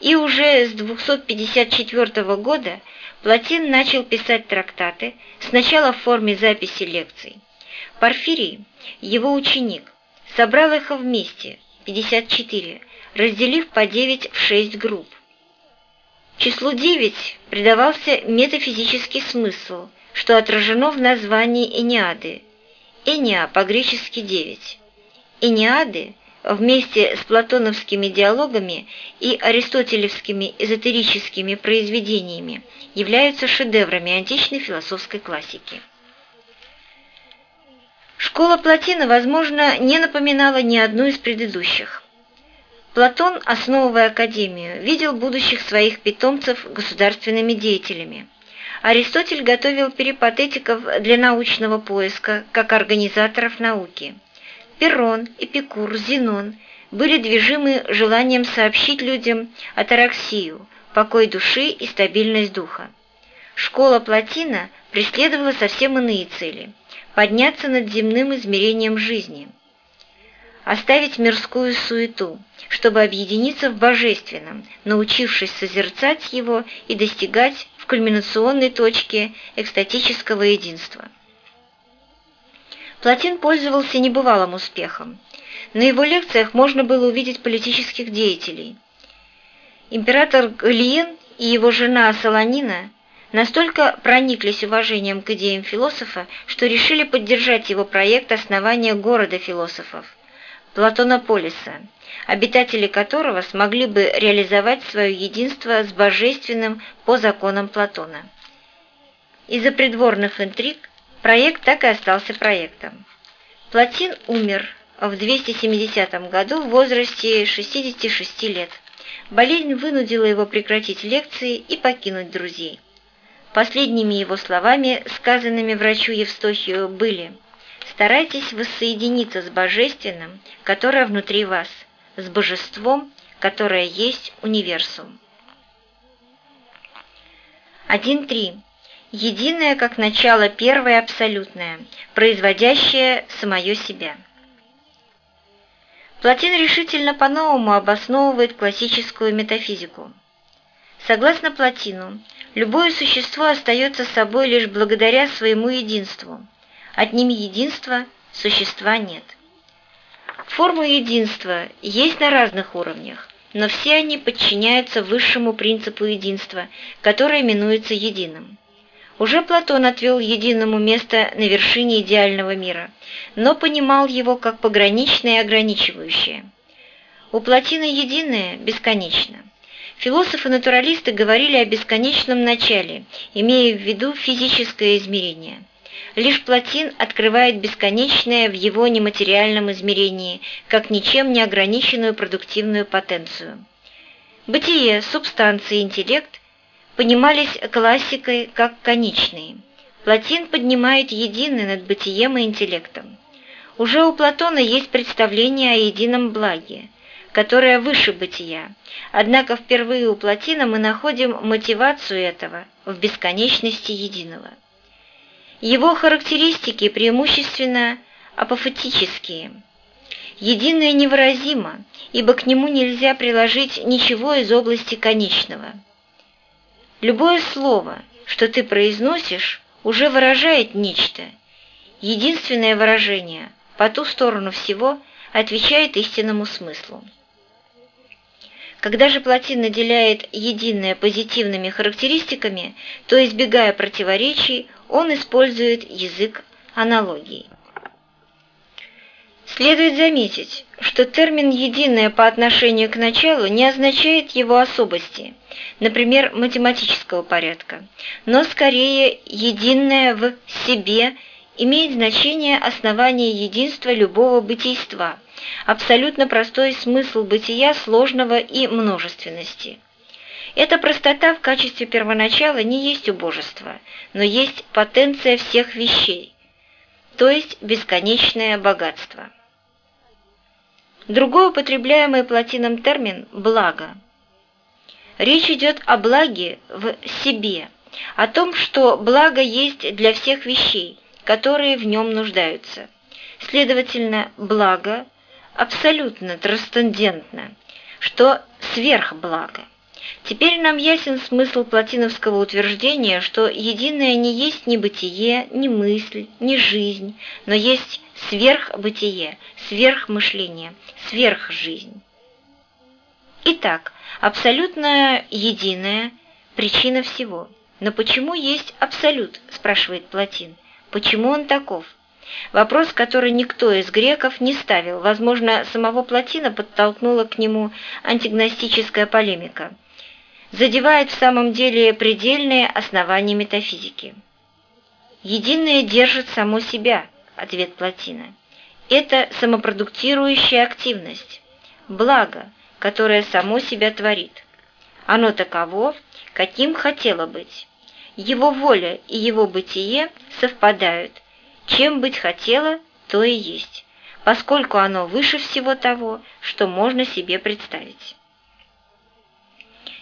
и уже с 254 года Платин начал писать трактаты, сначала в форме записи лекций. Порфирий, его ученик, собрал их вместе, 54, разделив по 9 в 6 групп. Числу 9 придавался метафизический смысл, что отражено в названии Эниады. Эниа по-гречески 9. Эниады вместе с платоновскими диалогами и аристотелевскими эзотерическими произведениями являются шедеврами античной философской классики. Школа Платина, возможно, не напоминала ни одну из предыдущих. Платон, основывая Академию, видел будущих своих питомцев государственными деятелями. Аристотель готовил перипатетиков для научного поиска, как организаторов науки. Перрон, Эпикур, Зенон были движимы желанием сообщить людям атараксию, покой души и стабильность духа. Школа Платина преследовала совсем иные цели – подняться над земным измерением жизни – оставить мирскую суету, чтобы объединиться в божественном, научившись созерцать его и достигать в кульминационной точке экстатического единства. Платин пользовался небывалым успехом. На его лекциях можно было увидеть политических деятелей. Император Галиен и его жена Солонина настолько прониклись уважением к идеям философа, что решили поддержать его проект основания города философов – Платонополиса, обитатели которого смогли бы реализовать свое единство с божественным по законам Платона. Из-за придворных интриг проект так и остался проектом. Платин умер в 270 году в возрасте 66 лет. Болезнь вынудила его прекратить лекции и покинуть друзей. Последними его словами, сказанными врачу Евстохию, были – Старайтесь воссоединиться с Божественным, которое внутри вас, с Божеством, которое есть универсум. 1.3. Единое как начало первое абсолютное, производящее самое себя. Платин решительно по-новому обосновывает классическую метафизику. Согласно Платину, любое существо остается собой лишь благодаря своему единству – Отними единство, существа нет. Формы единства есть на разных уровнях, но все они подчиняются высшему принципу единства, которое именуется единым. Уже Платон отвел единому место на вершине идеального мира, но понимал его как пограничное и ограничивающее. У Платина единое бесконечно. Философы-натуралисты говорили о бесконечном начале, имея в виду физическое измерение. Лишь Платин открывает бесконечное в его нематериальном измерении, как ничем не ограниченную продуктивную потенцию. Бытие, субстанция, интеллект понимались классикой как конечные. Платин поднимает единый над бытием и интеллектом. Уже у Платона есть представление о едином благе, которое выше бытия, однако впервые у Платина мы находим мотивацию этого в бесконечности единого. Его характеристики преимущественно апофатические. Единое невыразимо, ибо к нему нельзя приложить ничего из области конечного. Любое слово, что ты произносишь, уже выражает нечто. Единственное выражение, по ту сторону всего, отвечает истинному смыслу. Когда же Платин наделяет единое позитивными характеристиками, то, избегая противоречий, он использует язык аналогии. Следует заметить, что термин «единое» по отношению к началу не означает его особости, например, математического порядка, но скорее «единое в себе» имеет значение основания единства любого бытийства, абсолютно простой смысл бытия сложного и множественности. Эта простота в качестве первоначала не есть убожество, но есть потенция всех вещей, то есть бесконечное богатство. Другой употребляемый платином термин – «благо». Речь идет о благе в себе, о том, что благо есть для всех вещей, которые в нем нуждаются. Следовательно, благо абсолютно трансцендентно, что сверхблаго. Теперь нам ясен смысл платиновского утверждения, что единое не есть ни бытие, ни мысль, ни жизнь, но есть сверхбытие, сверхмышление, сверхжизнь. Итак, абсолютно единое – причина всего. Но почему есть абсолют, спрашивает Платин. Почему он таков? Вопрос, который никто из греков не ставил, возможно, самого Платина подтолкнула к нему антигностическая полемика. Задевает в самом деле предельные основания метафизики. «Единое держит само себя», – ответ Платина. «Это самопродуктирующая активность, благо, которое само себя творит. Оно таково, каким хотело быть. Его воля и его бытие совпадают. Чем быть хотело, то и есть, поскольку оно выше всего того, что можно себе представить.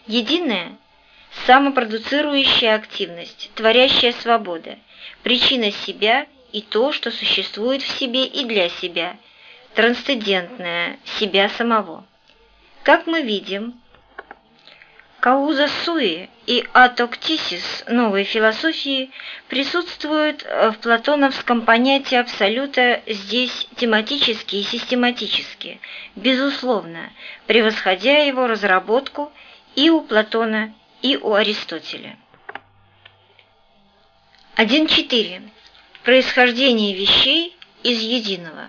Единое – самопродуцирующая активность, творящая свобода, причина себя и то, что существует в себе и для себя, трансцендентное себя самого. Как мы видим, Кауза суи и атоктисис новой философии присутствуют в платоновском понятии абсолюта здесь тематически и систематически, безусловно, превосходя его разработку и у Платона, и у Аристотеля. 1.4. Происхождение вещей из единого.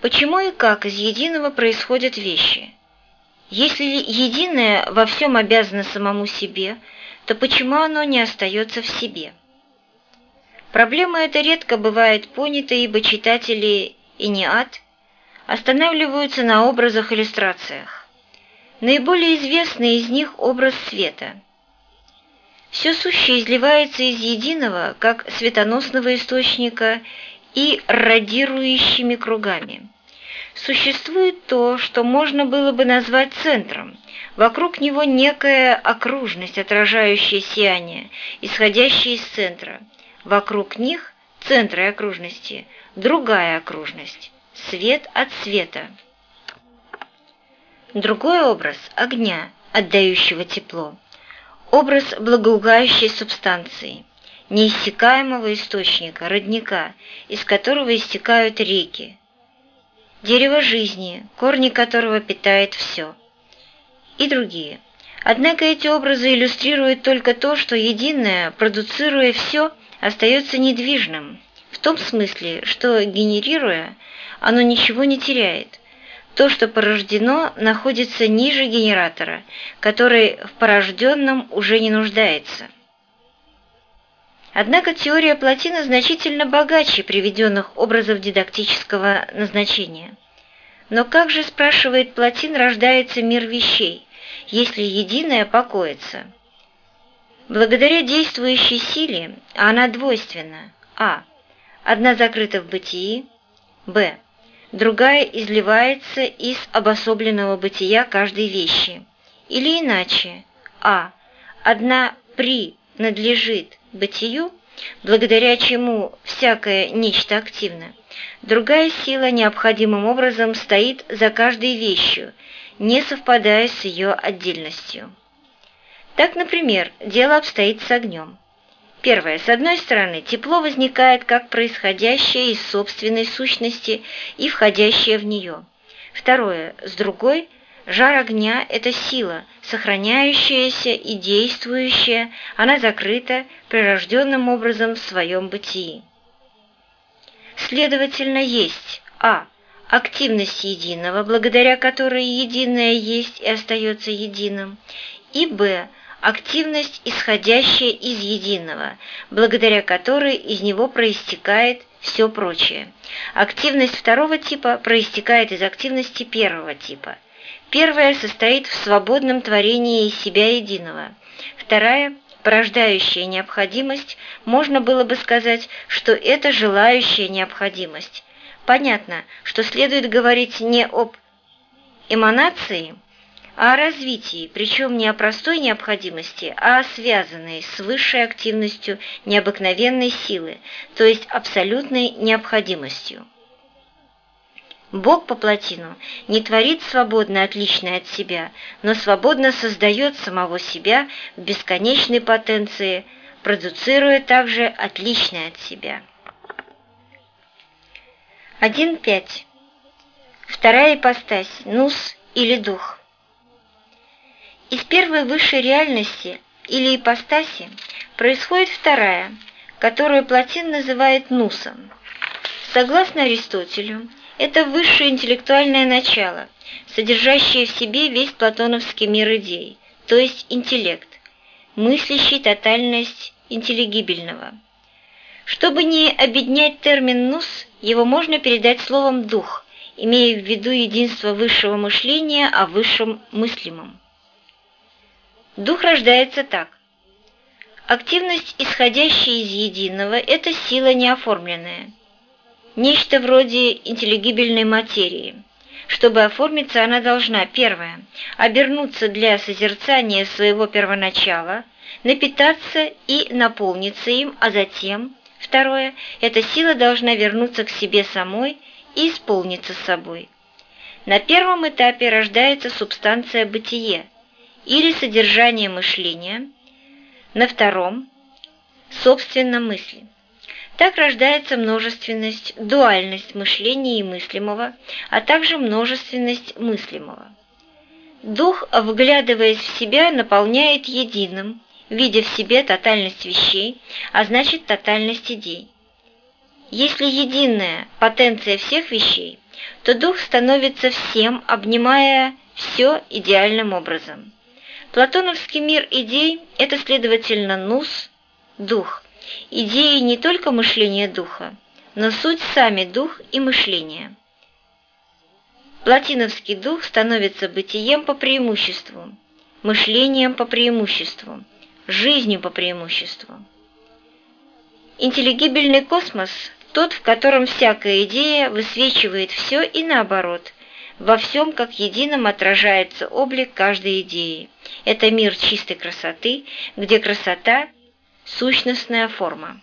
Почему и как из единого происходят вещи? Если единое во всем обязано самому себе, то почему оно не остается в себе? Проблема эта редко бывает понята, ибо читатели и не ад останавливаются на образах-иллюстрациях. Наиболее известный из них образ света. Все сущее изливается из единого, как светоносного источника, и радирующими кругами существует то, что можно было бы назвать центром. Вокруг него некая окружность, отражающая сияние, исходящее из центра. Вокруг них, центра и окружности, другая окружность – свет от света. Другой образ – огня, отдающего тепло. Образ благоугающей субстанции, неиссякаемого источника, родника, из которого истекают реки, дерево жизни, корни которого питает все, и другие. Однако эти образы иллюстрируют только то, что единое, продуцируя все, остается недвижным, в том смысле, что, генерируя, оно ничего не теряет. То, что порождено, находится ниже генератора, который в порожденном уже не нуждается. Однако теория Платина значительно богаче приведенных образов дидактического назначения. Но как же, спрашивает Платин, рождается мир вещей, если единое покоится? Благодаря действующей силе, она двойственна, а. Одна закрыта в бытии, б. Другая изливается из обособленного бытия каждой вещи. Или иначе, а. Одна принадлежит бытию, благодаря чему всякое нечто активно. Другая сила необходимым образом стоит за каждой вещью, не совпадая с ее отдельностью. Так, например, дело обстоит с огнем. Первое. С одной стороны, тепло возникает как происходящее из собственной сущности и входящее в нее. Второе. С другой – Жар огня – это сила, сохраняющаяся и действующая, она закрыта прирожденным образом в своем бытии. Следовательно, есть а. активность единого, благодаря которой единое есть и остается единым, и б. Активность, исходящая из единого, благодаря которой из него проистекает все прочее. Активность второго типа проистекает из активности первого типа – Первая состоит в свободном творении из себя единого. Вторая – порождающая необходимость, можно было бы сказать, что это желающая необходимость. Понятно, что следует говорить не об эманации, о развитии, причем не о простой необходимости, а о связанной с высшей активностью необыкновенной силы, то есть абсолютной необходимостью. Бог по плотину не творит свободно отличное от себя, но свободно создает самого себя в бесконечной потенции, продуцируя также отличное от себя. 1.5. Вторая ипостась – нус или дух. Из первой высшей реальности или ипостаси происходит вторая, которую Платин называет нусом. Согласно Аристотелю, это высшее интеллектуальное начало, содержащее в себе весь платоновский мир идей, то есть интеллект, мыслящий тотальность интеллигибельного. Чтобы не обеднять термин «нус», его можно передать словом «дух», имея в виду единство высшего мышления о высшем мыслимом. Дух рождается так. Активность, исходящая из единого, это сила неоформленная – нечто вроде интеллигибельной материи. Чтобы оформиться, она должна, первое, обернуться для созерцания своего первоначала, напитаться и наполниться им, а затем, второе, эта сила должна вернуться к себе самой и исполниться собой. На первом этапе рождается субстанция бытие или содержание мышления, на втором – собственно мысли. Так рождается множественность, дуальность мышления и мыслимого, а также множественность мыслимого. Дух, вглядываясь в себя, наполняет единым, видя в себе тотальность вещей, а значит тотальность идей. Если единая – потенция всех вещей, то дух становится всем, обнимая все идеальным образом. Платоновский мир идей – это, следовательно, нус, дух – идеи не только мышления духа, но суть сами дух и мышление. Платиновский дух становится бытием по преимуществу, мышлением по преимуществу, жизнью по преимуществу. Интеллигибельный космос – тот, в котором всякая идея высвечивает все и наоборот, во всем как едином отражается облик каждой идеи. Это мир чистой красоты, где красота – Сущностная форма.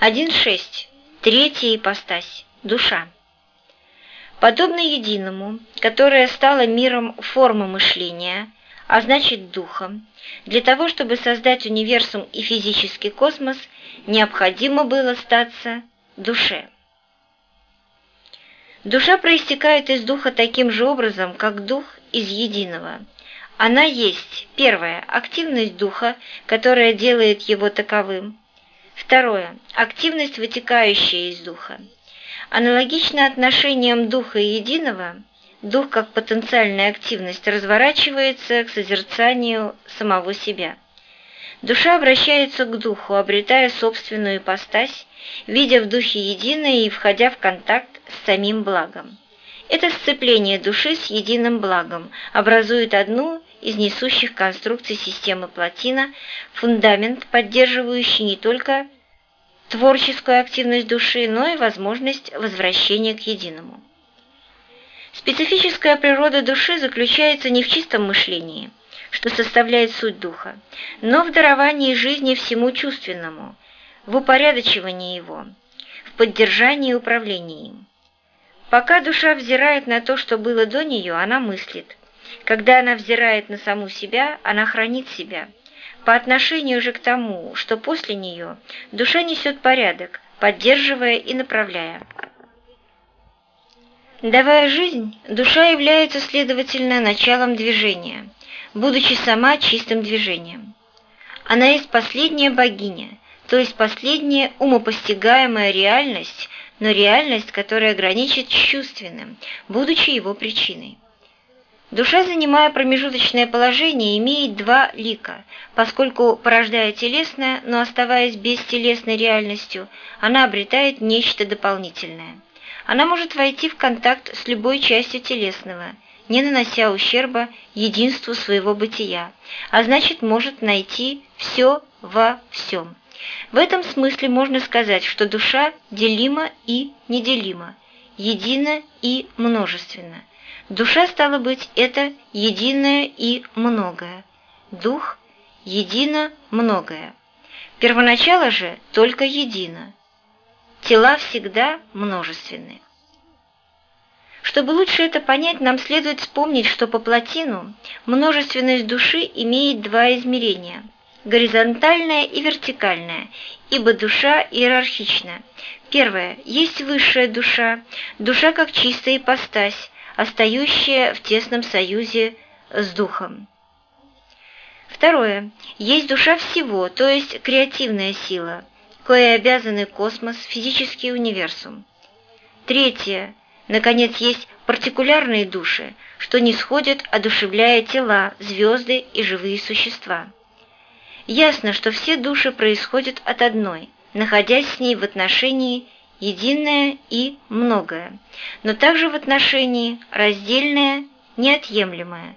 1.6. Третья ипостась. Душа. Подобно единому, которое стало миром формы мышления, а значит духом, для того, чтобы создать универсум и физический космос, необходимо было статься душе. Душа проистекает из духа таким же образом, как дух из единого – она есть, первое, активность духа, которая делает его таковым. Второе, активность, вытекающая из духа. Аналогично отношениям духа и единого, дух как потенциальная активность разворачивается к созерцанию самого себя. Душа обращается к духу, обретая собственную ипостась, видя в духе единое и входя в контакт с самим благом. Это сцепление души с единым благом образует одну из несущих конструкций системы плотина, фундамент, поддерживающий не только творческую активность души, но и возможность возвращения к единому. Специфическая природа души заключается не в чистом мышлении, что составляет суть духа, но в даровании жизни всему чувственному, в упорядочивании его, в поддержании и управлении им. Пока душа взирает на то, что было до нее, она мыслит. Когда она взирает на саму себя, она хранит себя. По отношению же к тому, что после нее, душа несет порядок, поддерживая и направляя. Давая жизнь, душа является, следовательно, началом движения, будучи сама чистым движением. Она есть последняя богиня, то есть последняя умопостигаемая реальность, но реальность, которая граничит с чувственным, будучи его причиной. Душа, занимая промежуточное положение, имеет два лика, поскольку, порождая телесное, но оставаясь бестелесной реальностью, она обретает нечто дополнительное. Она может войти в контакт с любой частью телесного, не нанося ущерба единству своего бытия, а значит может найти все во всем. В этом смысле можно сказать, что душа делима и неделима, едина и множественна. Душа, стало быть, это единое и многое. Дух – едино многое. Первоначало же только едино. Тела всегда множественны. Чтобы лучше это понять, нам следует вспомнить, что по Платину множественность души имеет два измерения – горизонтальное и вертикальное, ибо душа иерархична. Первое – есть высшая душа, душа как чистая ипостась, остающая в тесном союзе с духом. Второе – есть душа всего, то есть креативная сила, кое обязаны космос, физический универсум. Третье – наконец, есть партикулярные души, что не сходят, одушевляя тела, звезды и живые существа. Ясно, что все души происходят от одной, находясь с ней в отношении единое и многое, но также в отношении раздельное, неотъемлемое,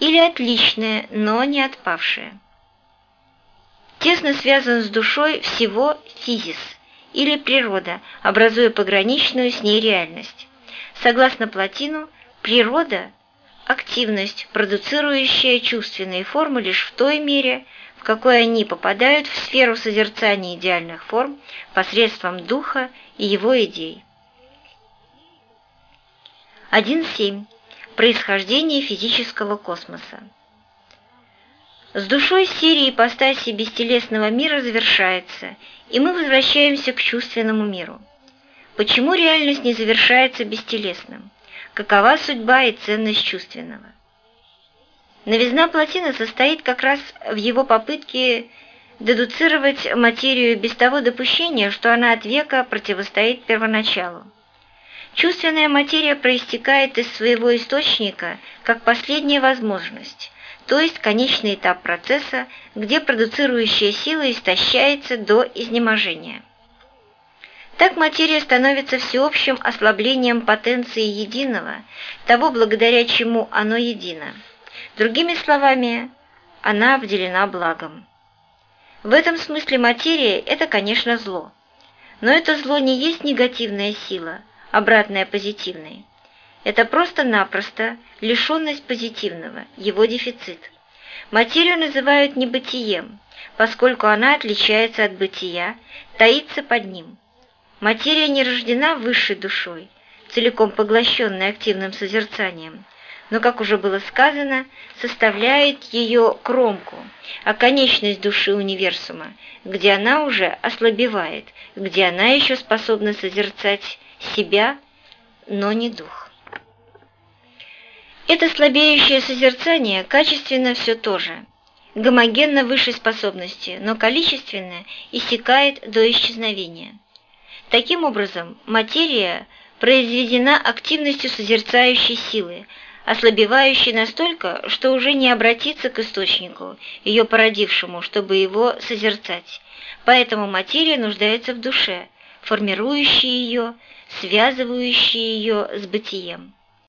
или отличное, но не отпавшее. Тесно связан с душой всего физис, или природа, образуя пограничную с ней реальность. Согласно Платину, природа – активность, продуцирующая чувственные формы лишь в той мере, в какой они попадают в сферу созерцания идеальных форм посредством духа и его идей. 1.7. Происхождение физического космоса. С душой серии ипостаси бестелесного мира завершается, и мы возвращаемся к чувственному миру. Почему реальность не завершается бестелесным? Какова судьба и ценность чувственного? Новизна плотины состоит как раз в его попытке дедуцировать материю без того допущения, что она от века противостоит первоначалу. Чувственная материя проистекает из своего источника как последняя возможность, то есть конечный этап процесса, где продуцирующая сила истощается до изнеможения. Так материя становится всеобщим ослаблением потенции единого, того, благодаря чему оно едино. Другими словами, она обделена благом. В этом смысле материя – это, конечно, зло. Но это зло не есть негативная сила, обратная позитивной. Это просто-напросто лишенность позитивного, его дефицит. Материю называют небытием, поскольку она отличается от бытия, таится под ним. Материя не рождена высшей душой, целиком поглощенной активным созерцанием, но, как уже было сказано, составляет ее кромку, а конечность души универсума, где она уже ослабевает, где она еще способна созерцать себя, но не дух. Это слабеющее созерцание качественно все то же, гомогенно высшей способности, но количественно иссякает до исчезновения. Таким образом, материя произведена активностью созерцающей силы, ослабевающий настолько, что уже не обратиться к источнику, ее породившему, чтобы его созерцать. Поэтому материя нуждается в душе, формирующей ее, связывающей ее с бытием.